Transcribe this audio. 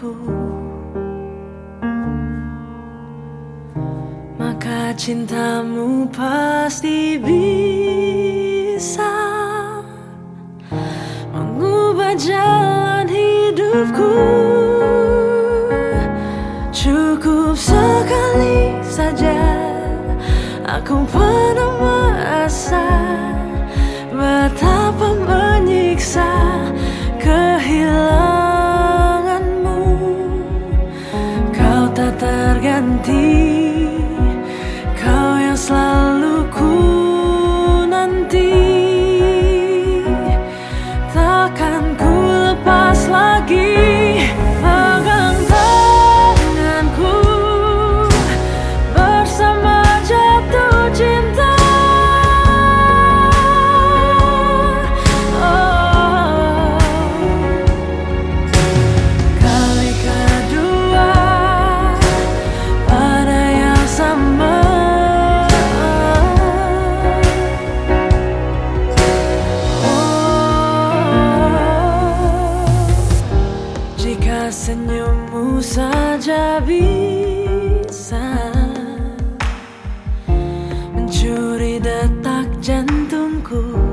duniaku Maka cintamu pasti bisa Mengubah jalan hidupku. Cukup sekali saja Aku pernah 地。Senyummu saja bisa Mencuri detak jantungku